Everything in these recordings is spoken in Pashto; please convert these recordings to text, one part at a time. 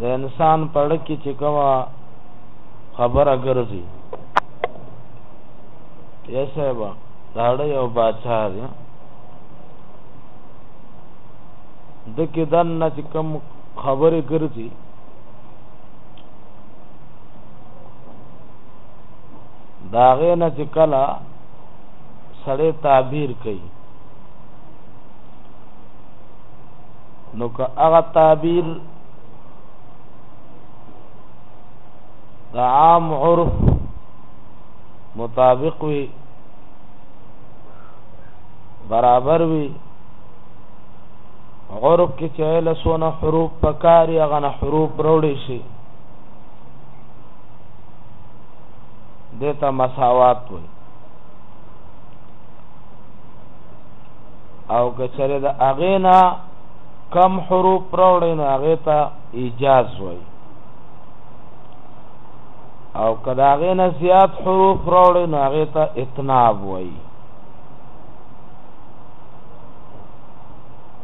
د انسان پړ کې چې کومه خبره ګرځي یا صاحب داړه یو بادشاہ دی د کې دن نه چې کوم خبره ګرځي داغه نه چې کلا سړی تعبیر کوي نو که هغه تعبیر د عام عرف مطابق وي برابر وي عرف کې چې له سونه حروف پکاري هغه نه حروف وروړي شي دته مساوات وي او کچره د اغینا کم حروف راوړی نو هغه ته ایجاز وای او کدا هغه نه زیات حروف راوړی نو هغه ته اتناب وای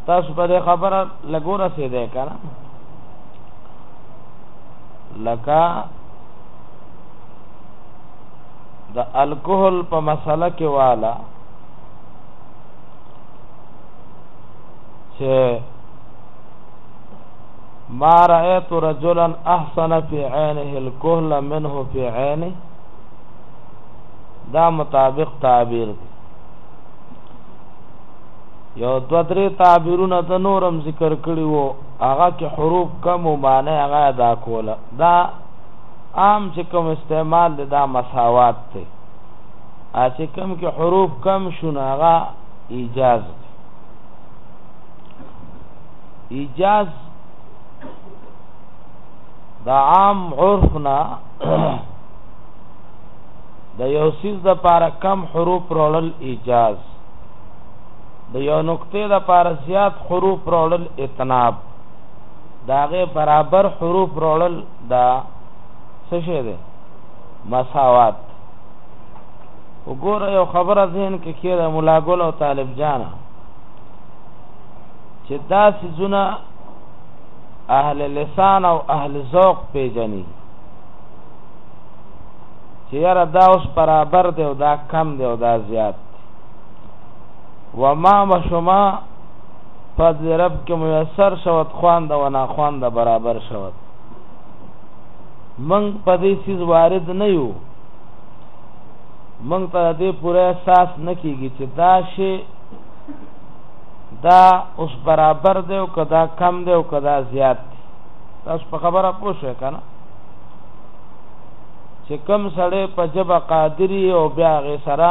تاسو په دې خبره لګوره سي ده کنه لکه د الکوهل په مسله کې والا چې ما رأيت رجلا احسن في عينه الكهل منه في عينه دا مطابق تعبیر دی یو دو درې تعبیرونه د نورم ذکر کړی وو هغه کې حروف کم او معنی هغه ادا کوله دا عام چې کوم استعمال دی دا مساوات دی ا چې کوم کې حروف کم شونه هغه ایجاز دی ایجاز د عام عرفنا د یو سیز د پاره کم حروف رولل ایجاز د یو نقطې د پاره زیات حروف رولل اتناب داغه برابر حروف رولل دا څه شی دی مساوات وګوره یو خبره ذهن کې کېده مولا ګل او طالب جان چې دا سيزونه اهل لسان او اهل ذوق پیژني چې یاره دا اوس برابر دی او دا کم دی او دا زیات وما مشما فضل رب کې میسر شوت خوان دا ونا خوان دا برابر شوت من په دې سیز وارد نه یو من ته دې پوره احساس نکېږي چې دا شی دا اوس برابر دی او کدا کم دی او کدا زیات دی تاسو په خبره پوه شئ کنه چې کم سړی په جبه قادری او بیا غي سره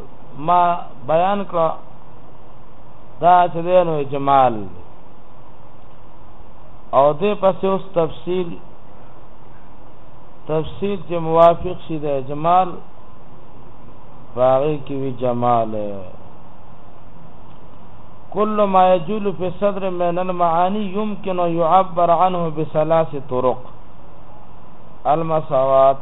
ما بیان کړه دا چې دی نو اجمال او دې پسې اوس تفصیل تفصیل چې موافق شي د اجمال باغی کی وی جمال کل ما یجول فی صدر من المعانی یمکن ان يعبر عنه بثلاث طرق المساوات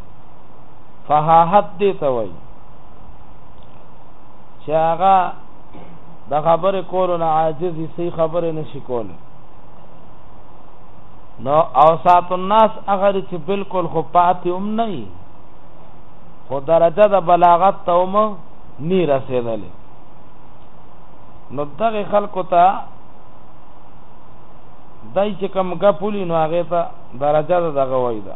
فهاحت دې ته وایي چې هغه د خبرې کولو نه عاجز سي خبرې نشي کولی نو اوسات الناس هغه چې بالکل خو پاتې هم نه وي خو درجه د بلاغت ته هم نه رسېدلې نو دغه خلکو ته دای چې کم غپولی نو هغه ته درجه دغه وای ده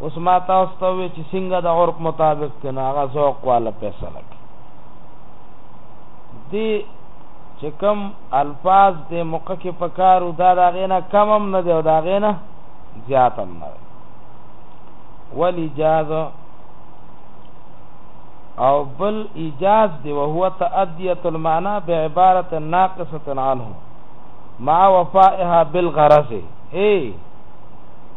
اوس ما تاسو ته وی چې څنګه د عرف مطابق ته نه هغه ذوق والا فیصله کوي دی چې کم الفاظ د موقع کې پکارو دا دا غینا کم هم نه دی او دا غینا زیات هم نه ولی جاز او بل ایجاز دی او هو تادیه المعنى بعباره ناقصه عنه مع وفائها بالغرض اے hey.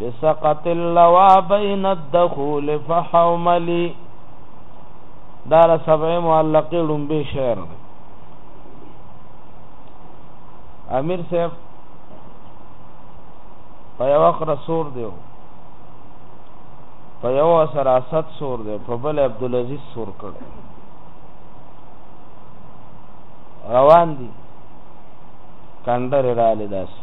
بسقط اللوا بين الدخول فحوملي دار سبع معلقه لومبي شعر دی امیر صاحب په یو اخر سور دیو په یو سر اسد سور دی په بل عبد العزيز سور کړ روان دي کندر را لداسي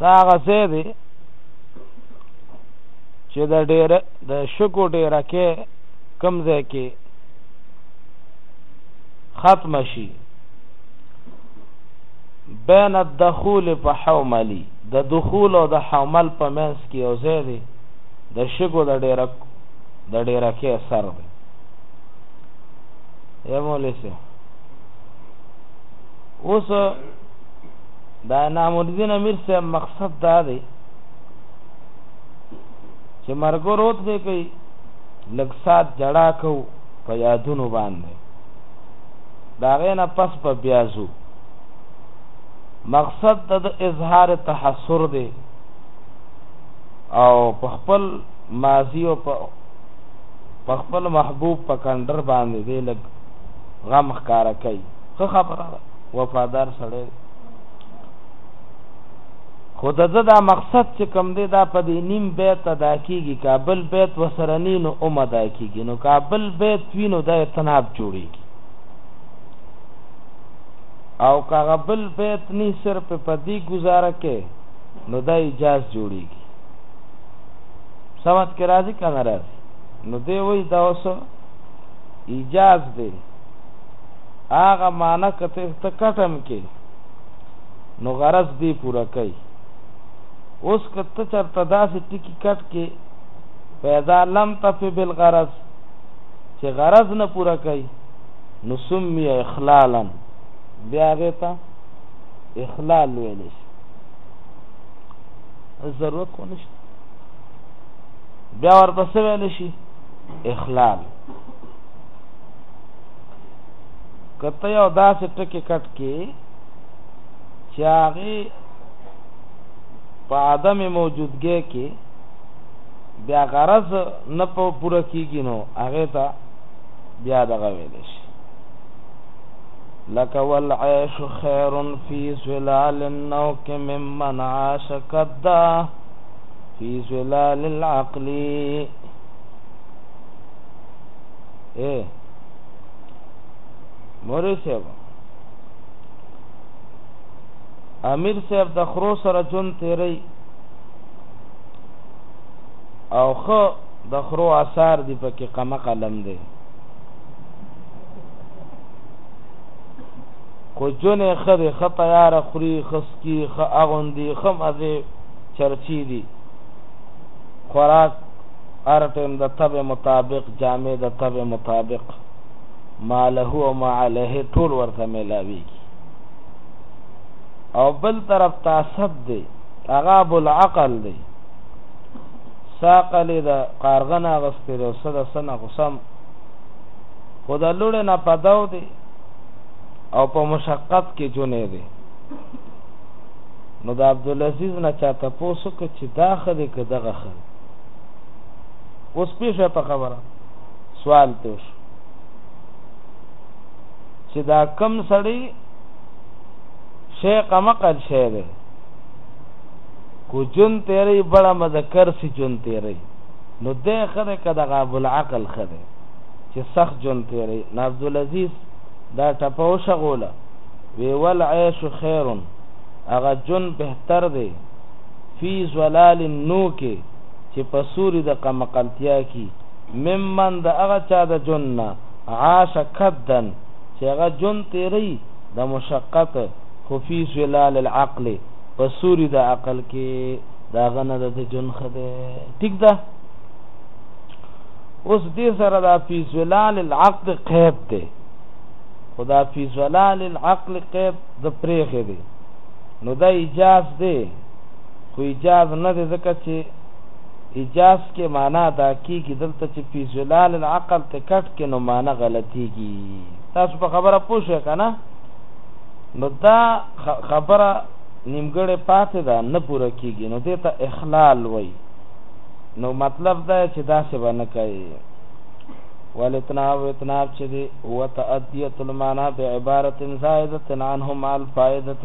دا غزه دی چې د ډېر د شکو ډېره کې کم ځای کې ختم شي بین الدخول په حوملی د دخول او د حومل په منځ کې یو ځای دی د شګو د ډېرک د ډېرکې سر دی یې مولې سه اوس د انعام الدین امیر صاحب مقصد دا دی چې مرګ وروت دی کوي لږ سات جړا کو په یادونو باندې دا غینا پس په بیازو مقصد د اظهار تحسر دی او په خپل ماضی او په خپل محبوب په کندر باندې دی لږ غم ښکارا کوي خو خبره ده وفادار سړی خو د دا مقصد چې کم دی دا په دې نیم بیت ادا کیږي کابل بیت وسره نینو اوم ادا کیږي نو کابل بیت وینو د اتناب جوړیږي او کاغه بل بیت نی صرف په دې گزاره کې نو دا اجازه جوړیږي سمات کې راځي کنه راځي نو دی وای دا اوس ایجاز دی هغه معنی کته ته کټم کې نو غرض دی پورا کوي اوس کته چرته داسې ټکی کټ کې پیدا لم تفی بالغرض چې غرض نه پورا کوي نو سمي اخلالا بیا غته اخلال ویل شي ضرورت خو نشته بیا ورپسې ویل شي اخلال کته یو داسې ټکی کټ کې چې هغه په عدم موجودګۍ کې بیا غرض نه په پوره کیږي نو هغه ته بیا دغه ویل شي لك والعيش خير في ظلال النوك ممن عاش كدا في ظلال العقل اے مورې صاحب امیر صاحب د خرو سره جون تیری او خو د خرو آثار دی پکې قمه قلم دی خو جون خه دی خه تیار خوري خسکی خه اغوندي خه مزه چرچی دی خوراک ارټیم د طبع مطابق جامع د طبع مطابق ما له او ما علیه ټول ورته میلاویږي او بل طرف ته اسد دی هغه ابو العقل دی ساقلی د قارغنه غستې دی او څه د څه نه غوسم خو د لوړې نه پداو دی او په مشقت کې جونې دی نو د عبدالعزیز نه چا تپوس وکړ چې دا ښه دی که دغه ښه دی اوس پیښه په خبره سوال پیښ چې دا کم سړی شیخ مقل شی دی کو جون تیری بڑا مذکر سی جون تیری نو ده خره کده غاب العقل خره چې سخت جون تیری نا عبدالعزیز دا ټپو شغوله وی ول عیش خیرون هغه جون بهتر دی فی ضلال نو کې چې په سوري د قمقلتیا کی ممن د هغه چا د ژوند نه عاش کدا چې هغه ژوند تیری د مشقت خو فی ضلال العقل په سوري د عقل کې دا غنه د ژوند خده ټیک ده اوس دې سره دا فی ظلال العقد قید ده خدا فی ظلال العقل قید د پریخه دی نو دا اجاز دی خو ایجاز نه دی ځکه چې ایجاز کې معنا دا کیږي دلته چې فی ظلال العقل ته کټ کې نو معنا غلطیږي تاسو په خبره پوه شئ کنه نو دا خبره نیمګړې پاتې ده نه پوره کیږي نو دې ته اخلال وای نو مطلب دا چې دا څه باندې کوي ولتنا وتنا چې دی هو تادیه المعنا بعبارت زائده عنهم الفائده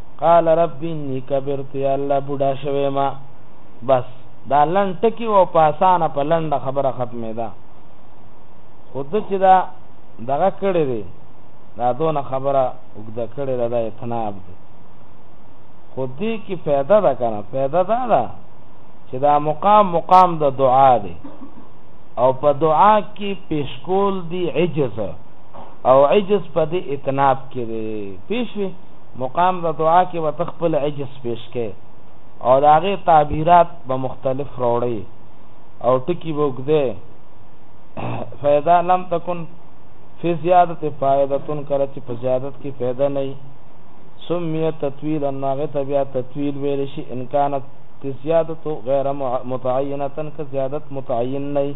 قال رب اني کبرت یا الله بوډا شوی ما بس دا لنډ ټکی او په اسانه په لنډه خبره ختمه ده خو د چې دا دغه کړی دی دا دونه خبره وګدا کړی دا اتناب دی خو دې کې فایده ده کنه فایده ده دا چې دا مقام مقام د دعا دی او په دعا کې پیشکول دی عجز او عجز په دې اتناب کې دی پیش وی مقام د دعا کې به ته خپل عجز پېش کړې او د هغې تعبیرات به مختلف راوړی او ټکي به اوږدی فیضا لم تکن فی زیادت فایدتون کله چې په زیادت کې فایده نه وي سمیه تطویل نو هغې ته بیا تطویل ویلی شي ان کانت زیادت غیر متعینه که زیادت متعین نه وي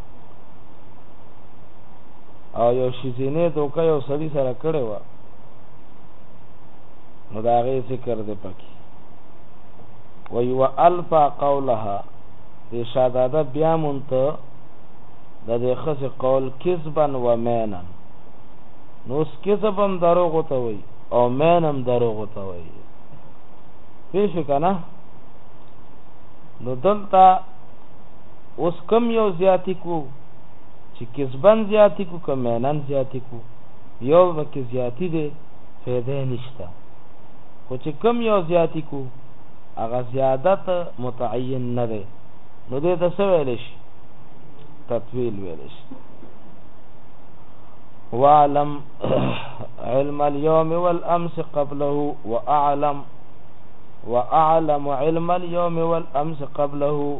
او یو شیزینه دوکه یو سړی سره کړی و نو دا غي ذکر دی پکې وی و الفا قولها دې شاداده بیا مونته د دې خص قول کذبا و مینا نو اس کذبم دروغ ته وی او مینم دروغ ته وی پیش کنه نو دلته اوس کوم یو زیاتی کو چی کسبن زیاتی کو که مینن زیاتی کو یو پکی زیاتی دی فیده نشته خو چی کوم یو زیاتی کو هغه زیادت متعین نه دی نو دی ته څه ویلی شي تطویل ویلی شي واعلم علم اليوم والامس قبله واعلم واعلم علم اليوم والامس قبله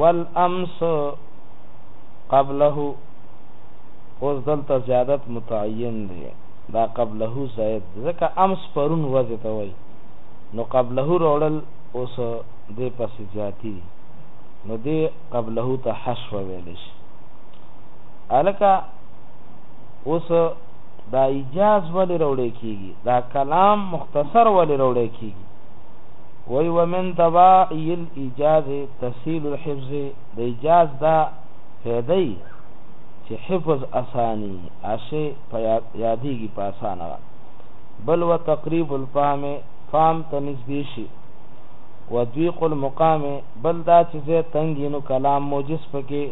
والامس قبله اوس دلته زیادت متعین دی دا قبله زائد ځکه امس پرون ورځې ته وایي نو قبله راوړل اوس دې پسې زیاتی دي نو دې قبله ته حشو ویل شي الکه اوس دا ایجاز ولې راوړی کیږي دا کلام مختصر ولې راوړی کیږي وای ومن دوائي الايجاز تسهيل الحفظ د ايجاز دا فائده ئي چې حفظ اساني اشې په ياديږي په اسانه بل وتقريب الفهم فهم ته نږدې شي ودويق المقام بل دا چې زه تنګي نو کلام موجز پکې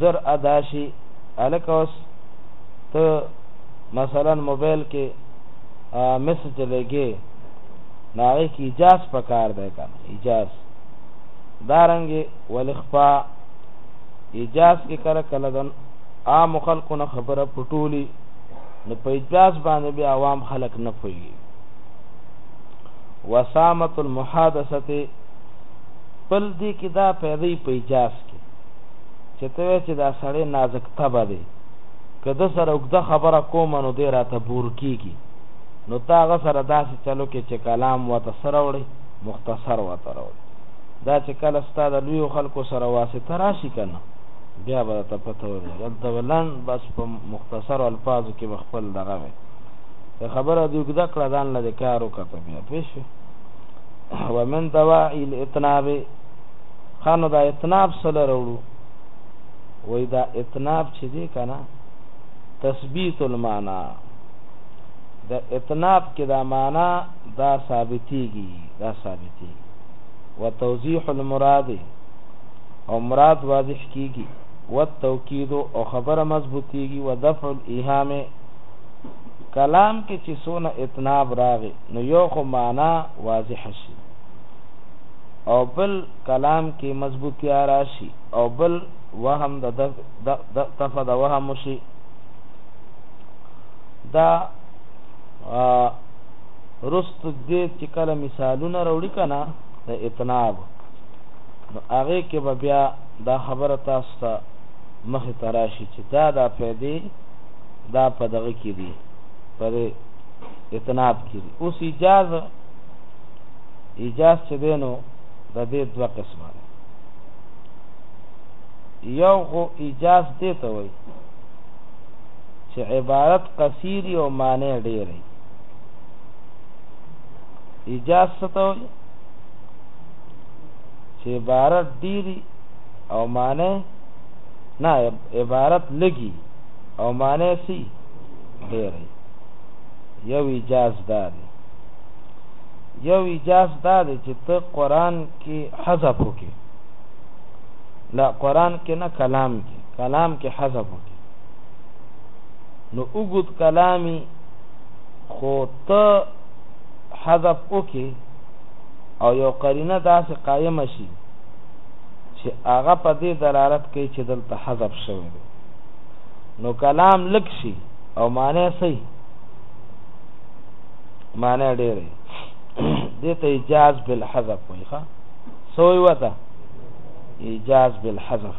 زر ادا شي الک اوس ته مثلا موبایل کې میسج لګې نو هغه کې اجاز پکار دی کنه اجاز دارنګې ولخفا اجاز کې کله کله د عام خلکو نه خبره پټولي نو په اجاز باندې بیا عوام خلک نه پوهېږي وسامت المحادثه پل دې کې دا پیدې په اجاز کې چې ته چې دا سړی نازک تبه دی که د سره اوږده خبره کوم نو دی راته بور کېږي نو ته هغه سره داسې چل وکړې چې کلام ورته څه راوړي؟ مختصر ورته راوړي. دا چې کله ستا د لویو خلکو سره واسطه راشي که نه بیا به درته پته ولګي دلته به لنډ بس په مختصرو الفاظو کې به خپل دغه وي که خبره دې اوږده کړه ځان له دې کار وکړه ته بیا پوه شوې ومن دواعي الاطناب ښه نو دا اطناب څه له راوړو وایي دا اطناب چې دی که نه تثبیت المعنا د اطناب کې دا معنی دا ثابتېږي، دا ثابتېږي. وتوضیح المراد او مراد واضح کېږي، والتوکید او خبره مضبوطېږي، ودفع الایهام کلام کې چې څونه اطناب راغی نو یو خو معنی واضح شي او بل کلام کې مضبوطیا راشي او بل وهم د دفع د وهم شي دا رست دې چې کله مثالونه راوړي کنه د اتناب نو هغه کې به بیا دا خبره تاسو ته مخ تراشي چې دا دا فائدې دا په دغه کې دي پر اتناب کې دي اوس اجازه اجازه چې دینو د دې دوه قسمه یو خو اجازه دې ته وایي چې عبارت قصیر او معنی ډېر وي ایجاز څه ته وایي چې عبارت ډېری او معنی نه عبارت لګي او معنی سي ډېری یو ایجاز دا دی یو ایجاز دا دی چې ته قران کې حذف وکې لا قران کې نه کلام کې کلام کې حذف وکې نو وګد کلامی خو ته حذف وکي او یو قرینه داسې قائم شي چې هغه په دې دلالت کوي چې دلته حذف شوی دی نو کلام لک شي او معنی صحیح معنی ډېرې دې ته اجاز بالحذف وایي ښا سوې وته اجاز بالحذف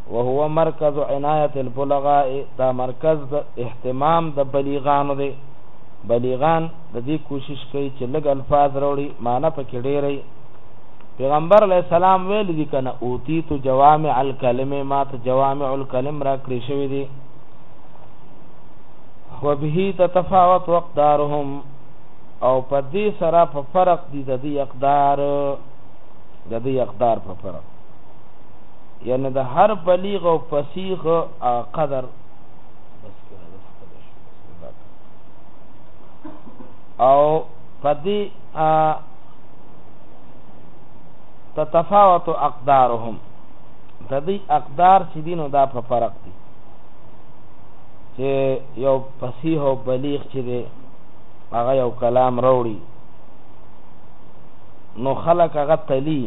وهو مرکز عنایت البلغاء دا مرکز د اهتمام د بلیغانو دی بلیغان د دې کوشش کوي چې لږ الفاظ راوړي معنی پکې ډېرې پیغمبر علی السلام ویل دي کنه اوتی تو جوامع الکلمه ما ته جوامع الکلم را کړی شوی دی وبه تتفاوت وقدارهم او په دې سره په فرق دي د دې اقدار د دې اقدار په فرق یعنی د هر بلیغ او فصیح قدر او پدی تتفاوت اقدارهم د دې اقدار چې دینو دا په فرق دي چې یو فصیح او بلیغ چې دی هغه یو کلام راوړي نو خلک هغه تلی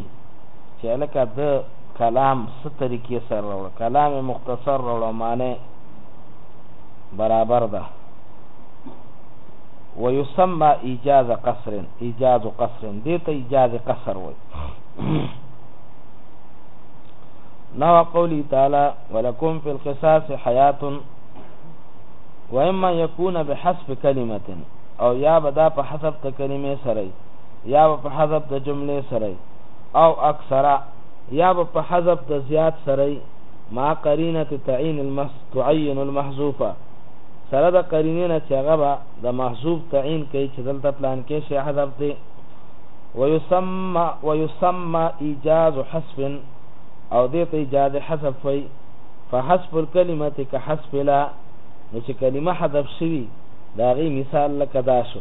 چې هلکه ده کلام څه طریقې سره راوړه کلام یې مختصر راوړه او معنی برابر ده ويسمى ايجاز قصر ايجاز قصر دې ته ايجاز قصر وای نو قولی تعالی ولکم فی القصاص حیات و اما یکون بحسب کلمه او یا بدا په حسب ته کلمه سره یا په حسب د جمله سره او اکثره یا به په حذف د زیات سره وي مع قرینة تعین المحذ تعین المحذوف سره د قرینې نه چې هغه به د محذوف تعین کوي چې دلته پلانکې شی حذف دی ويسمى ويسمى ايجاز حذف او دې ته ايجاز حذف وي فحذف الكلمه كحذف لا نو چې کلمه حذف شوي دا غي مثال لکه دا شو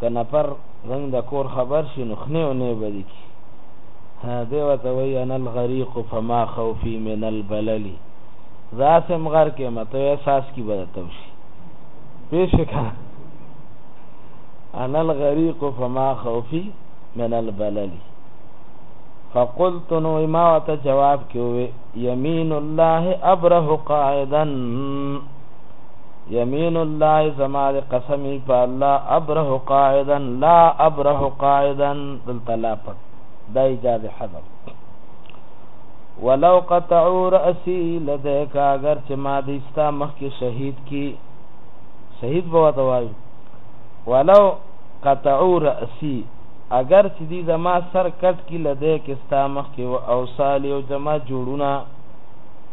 که نفر زموږ د کور خبر شي نو خنې او نې به دې کړي. دی ورته وایي انا الغریق فما خوفي من البلل زه هسې هم غرق یم ته یې څاڅکي به درته وشي پوه شوې که نه انا الغریق فما خوفي من البلل فقلت نو ما ورته جواب کې ووې یمین الله ابره قاعدا يمين الله زما د قسمي په الله ابره قاعدا لا ابره قاعدا دلته لا پک دا اجازه حذف ولو قطعوا راسي لديك اگر چې ما دې ستا مخ کې شهید کی شهید بوا توای ولو قطعوا راسي اگر چې دې زما سر کټ کی لديك ستا مخ کې او اوصال او جما جوړونه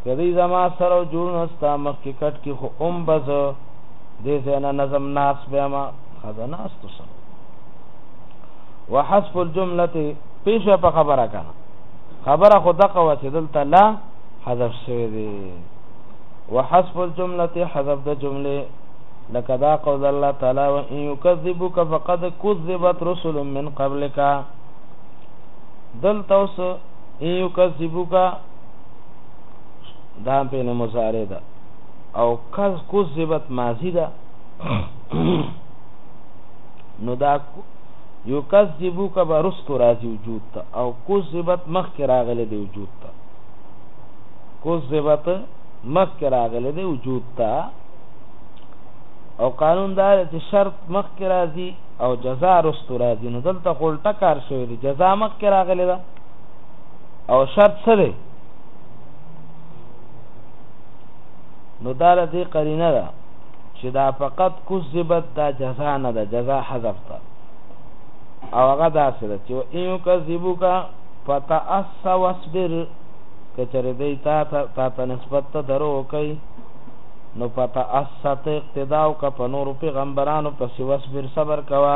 که دی زما سر او جوړونه ستا مخ کې کټ کې خو اوم به زه دې ځای نه نظم ناس به ما ښځه ناستو سره وحذف الجمله پیشه په خبره کنه خبره خو دغه و چې دلته لا حذف شوی دی وحذف الجمله حذف د جمله لکه دا قول الله تعالی و ان یکذبک فقد کذبت رسل من قبلک دلته اوس ان یکذبک دا فعل مضارع ده او کز کذبت ماضی ده نو دا یو کذبو کا برستو راځي وجود ته او کذبت مخ کې راغله دی وجود ته کذبت مخ کې راغله دی وجود ته او قانون دار چې شرط مخ کې راځي او جزا رستو راځي نو دلته خلټه کار شوی دی جزا مخ کې راغله ده او شرط څه دی نو دا له دې قرینه ده چې دا فقط کذبت دا جزا نه ده جزا حذف ده او هغه داسې ده چې ان یکذبوک فتأس واصبر که چېرې دی تا ته تا ته نسبت ته درو کوي نو فتأس ته اقتدا وکړه په نورو پیغمبرانو پسې واصبر صبر کوه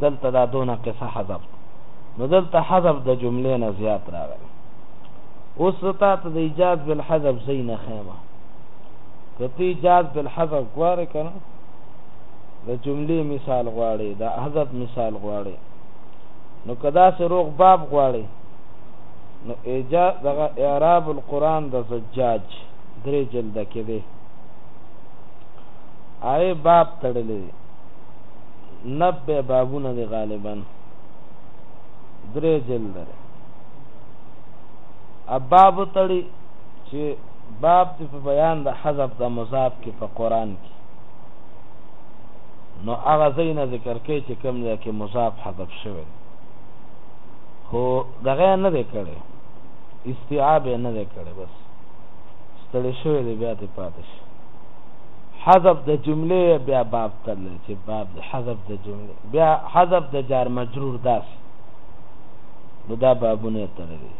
دلته دا دونه قصه حذف ده نو دلته حذف د جملې نه زیات راغلی اوس زه تا ته د ایجاز بالحذف ځای نه ښیم که ته ایجاز بالحذف غواړې که نه د جملې مثال غواړې د حذف مثال غواړې نو که داسې روغ باب غواړې نو ایجاز دغه اعراب القرآن د زجاج درې جلده کې دی هغې باب تړلی دی نبه بابونه دی غالبا درې جلد لري اباب تړي چې باب ته په بیان د حذف د مضاف کې په قران کې نو هغه زینه ذکر کوي چې کوم ځای کې مضاف حذف شوی خو دغه نه دی کړی استیعاب نه دی کړی بس ستړي شوی دی بیا ته پاتې شي حذف د جملې بیا باب تل چې باب د حذف د جمله بیا حذف د جار مجرور داس نو دا بابونه تړلې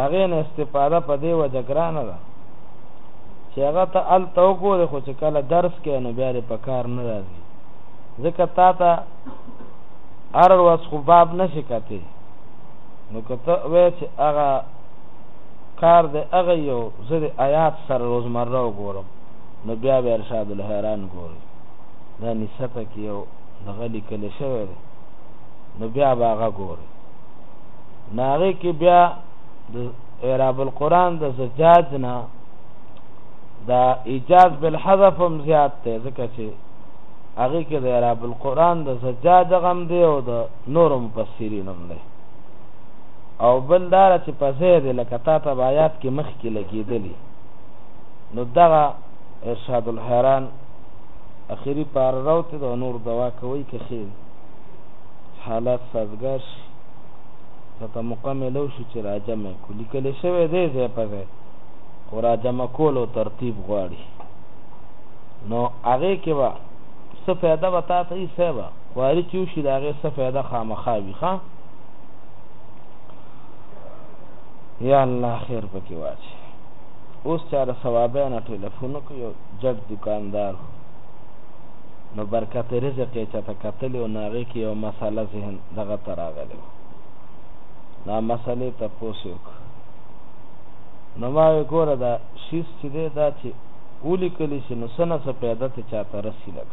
هغه نه استفاده په دی و جګران ده چې هغه ته ال تو ګوره خو چې کله درس کې نو بیا په کار نه راځي ځکه تا ته هر ورځ خو باب نشي کته نو کته وې چې هغه کار د هغه یو زه د آیات سره روزمره وګورم نو بیا به ارشاد الحیران ګورئ، دا نسب کې یو دغه لیکل شوی دی، نو بیا به هغه ګورئ. نو هغې کې بیا د اعراب القرآن د زجاج نه دا ایجاز بالحذف هم زیات دی ځکه چې هغه کې د عرب القرآن د زجاج غم دی او د نور مفسرین هم دی او بل دار چې په زید لکه تا ته آیات کې مخ کې لګیدلی نو دغه ارشاد الحیران اخیری پار راوته دا نور دوا کوي که خیر حالات سازګار شي ته موقع ملو شو چې راجم کو لیکل شوی دی زه په ځای خو راجم کول او ترتیب غواړي نو هغه کې وا څه فایده به تا ته یې سبا خواري چې وشي د هغې څه فایده خامخا وي ښه یا الله خیر پکې واچي اوس چاره صوابه نه ټیلفون وکړ یو جټ دکاندار وو نو برکت رزق یې چاته کتلی او ناغې کې یو مسله ذهن دغه ته راغلی وو نا مسلې ته پوسې وکړ نو ما وې ګوره دا شیز چې دی دا چې اولی کلی شي نو سنه څه پیدا ته چاته رسی لګ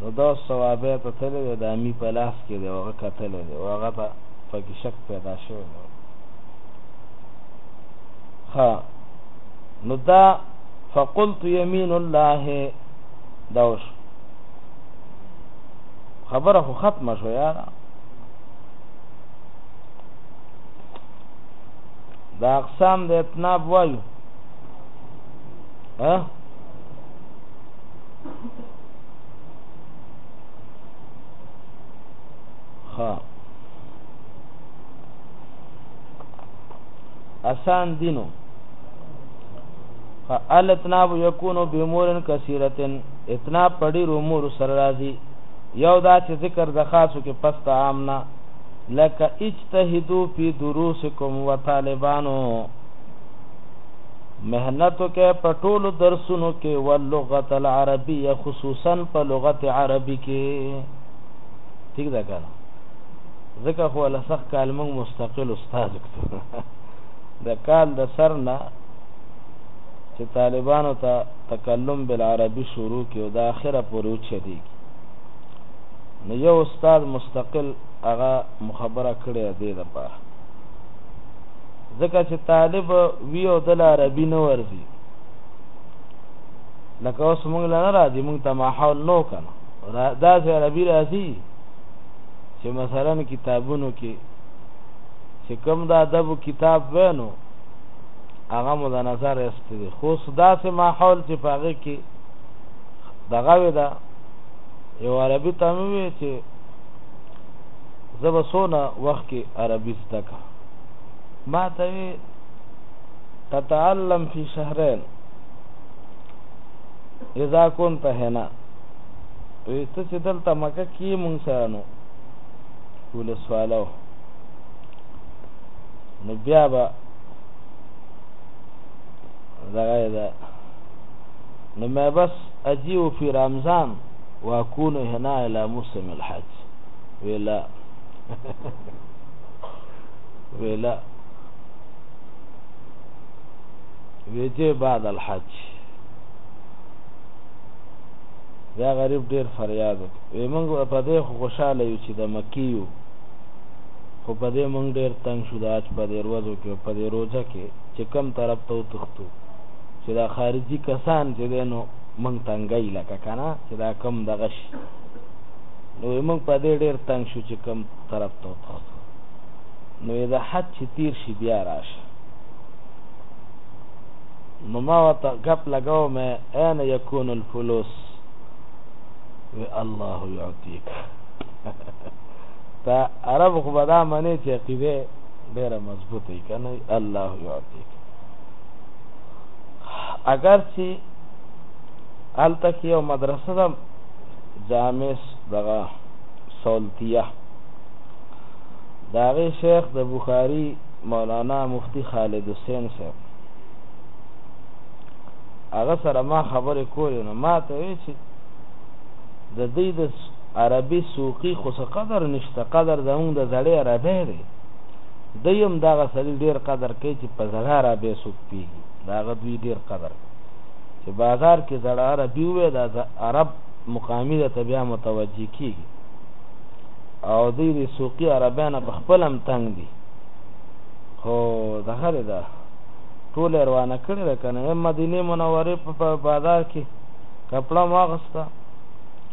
نو دا ثوابه ته تللی دی د امی په لاس کې دی هغه کتلی دی هغه ته پکې شک پیدا شوی دی ها نو دا فقلت یمین الله دا وش خبره خو ختمه شو یاره دا اقسام د اتناب وایو ها ها اسان دینو فالتناب یکون بامور کثیره اتنا پډی امور سره راځي یو دا چې ذکر د خاصو کې پست عام نه لکه اجتهدو فی دروسکم وطالبانو مهنتو کې په ټولو درسونو کې ولغت العربیه خصوصا په لغت عربی کې ٹھیک ده کنه ځکه خو لسخ کال موږ مستقل استاد د کال د سر نه چې طالبانو ته تکلم بالعربي شروع کړي او د آخره پورې وچلېږي نو یو استاد مستقل هغه مخبره کړې ده دې دپاره ځکه چې طالب وي او د عربي نه ورځي لکه اوس موږ له نه راځي موږ ته ماحول نو که نه داسې عربي راځي چې مثلا کتابونو کې چې کوم د ادب کتاب وینو هغه مو د نظر است دي خو داسې ماحول چې پاغه کې دغه ودا یو عربي تموي چې زب سونه وخت کې عربي زده کا ما ته تتعلم فی شهرین اذا كنت هنا وي ته چې دلته مکه کې مونږ سره نو ول سوالو نو بیا به دغه ده نو ما بس اجیو فی رمضان واكون هنا الى موسم الحج ویلا ویلا ویجه بعد الحج دا غریب ډیر فریاد وکړ وی موږ په دې خوشاله یو چې د مکی یو خو په دې موږ ډېر تنګ شو د حج په دې ورځو کې او په دې روژه کې چې کوم طرف ته وتښتو چې دا خارجي کسان چې دی نو موږ تنګوي لکه که نه چې دا کوم دغه شي نو موږ په دې ډېر تنګ شو چې کوم طرف ته وتښتو نو د حد چې تیر شي بیا راشه نو ما ورته ګپ لګاو مې اين يكون الفلوس وی الله يعطيك ته عرب خو به دا منې چې عقیده ډېره مضبوطه وي که نه وي الله یعطیک اګر چې هلته کې یو مدرسه ده جامع دغه سولتیه د هغې شیخ د بخاري مولانا مفتی خالد حسین صاحب هغه سره ما خبرې کولې نو ما ته وی چې د دې د عربی سوقی خو څه قدر نشته قدر زموږ د زړی عربی دی دی هم د هغه سړی ډیر قدر کوي چی په زړه عربی څوک پیږي د هغه دوی ډیر قدر کوي چی بازار کی زړه عربی وی دا عرب مقامی د تبیا متوجه کیږي او دی د سوقی عربیان په خپل هم تنگ دي خو دغه دی ده ټول روانه کړی ده کنه مدینه منوره په بازار کې کپړه ماغسته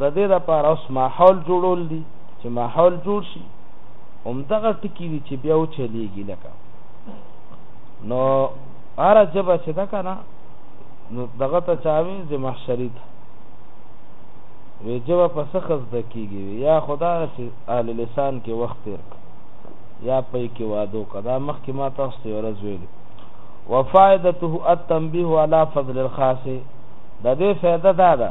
د دې لپاره اوس ماحول جوړول دي چې ماحول جوړ شي همدغه ټکي دي چې بیا وچلېږي لکه نو هره ژبه چې ده که نه نو دغه ته چا وي زمحشري ته وی ژبه په څه ښه زده کېږي یا خو دا چې اهل لسان کې وخت تېر کړه یا پې کې واده وکړه دا مخکې ما تاسو ته یوه ورځ ویلي وفایدته التنبیه علی فضل الخاص د دې فایده دا ده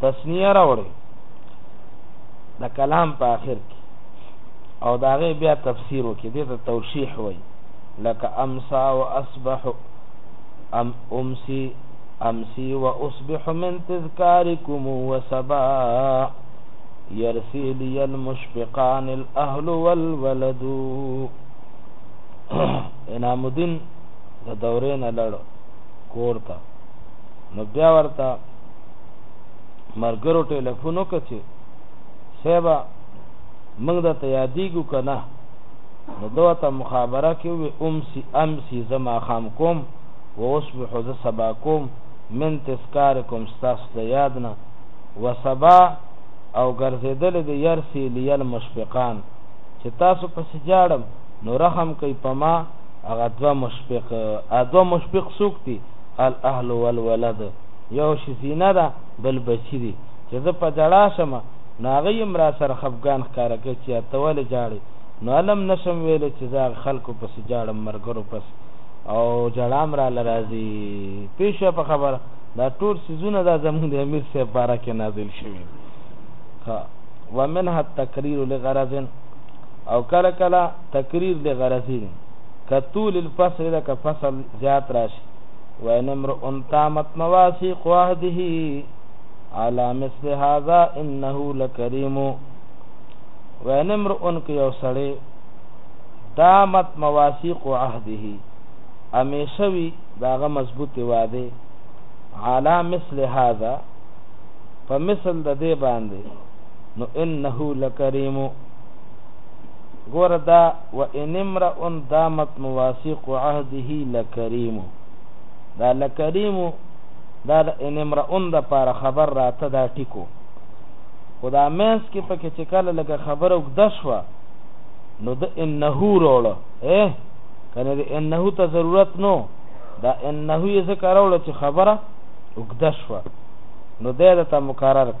تسنیه راوړي د کلام په آخر کې او دا غي بیا تفسیر وکړي د توشیح وای لکه امسا او اصبح ام امسی امسی و اصبح من تذکارکم و سبا يرثي لي المشفقان الاهل والولد انام الدين د دورې نه لړ کور ته نو بیا ورته مرګرو ټلیفون وکړ چې صاحب موږ د ته یادېږو که نه نو دوه ته مخابره کې وي امسي امسي زه ماښام کوم و اصبح زه سبا کوم من تذکارکم ستاسو د یاد نه و سبا او ګرځېدل د یرسی لیل مشفقان چې تاسو پسې جاړم نو رحم کوي په ما هغه دوه مشفق دوه مشفق څوک دي الاهل والولد یو ښځینه ده بل بچي دي چې زه په ژړا شم نو هغه یې هم راسره خفګان ښکاره کوي چې یاره ته ولې ژاړې نو هله هم نه شم ویلی چې زه هغه خلکو پسې ژاړم ملګرو پسې او ژړا هم راله راځي پوه شوې په خبره دا ټول څیزونه دا زموږ د امیر صاحب باره کې نازل شوي دي ومنها التکریر لغرض او کله کله تکریر لغرض که طول الفصل لکه فصل زیات راشي وان امرؤ تامت مواثیق عهده على مثل هذا انه لکریم وان امرؤ که یو سړی تامت مواثیق عهده همیشه وي داغه مضبوط واده علا مثل هذا په مثل د دې باندې نو انه لکریم ګور دا و ان امرء دامت مواثیق عهده لکریم دا لکریم دا د ان امرء د پاره خبر راته دا ټیکو خو دا مینس کې پکې چې کله لکه خبره وګده شوه نو د انه وروړه اے کنه د انه ته ضرورت نو دا انه یې ذکر وروړه چې خبره وګده شوه نو دا ته مقرر ک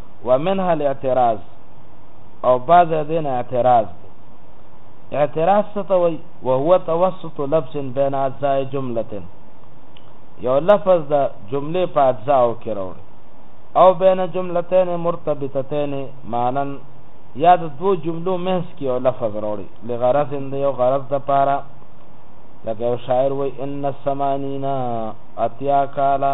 ومنها الاعتراض او بعض دین اعتراض دی اعتراض څه ته وایي وهو توسط لفظ بین اجزاء جمله یو لفظ د جملې په اجزاو کې راوړي او بین جملتین مرتبطتین مانن یا د دوو جملو منځ کې یو لفظ راوړي لغرض د یو غرض د پاره لکه یو شاعر وایي ان السمانینا اتیا کالا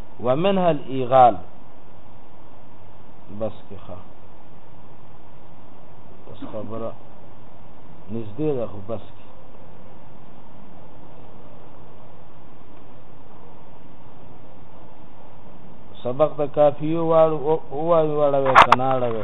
ومنها الايغال بس کې ښه بس خبره نږدې ده خو بس کې سبق د کافیو واړو وایو واړه وې کناړه وې